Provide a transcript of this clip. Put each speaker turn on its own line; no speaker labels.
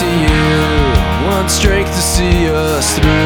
to you. Want strength to see us through.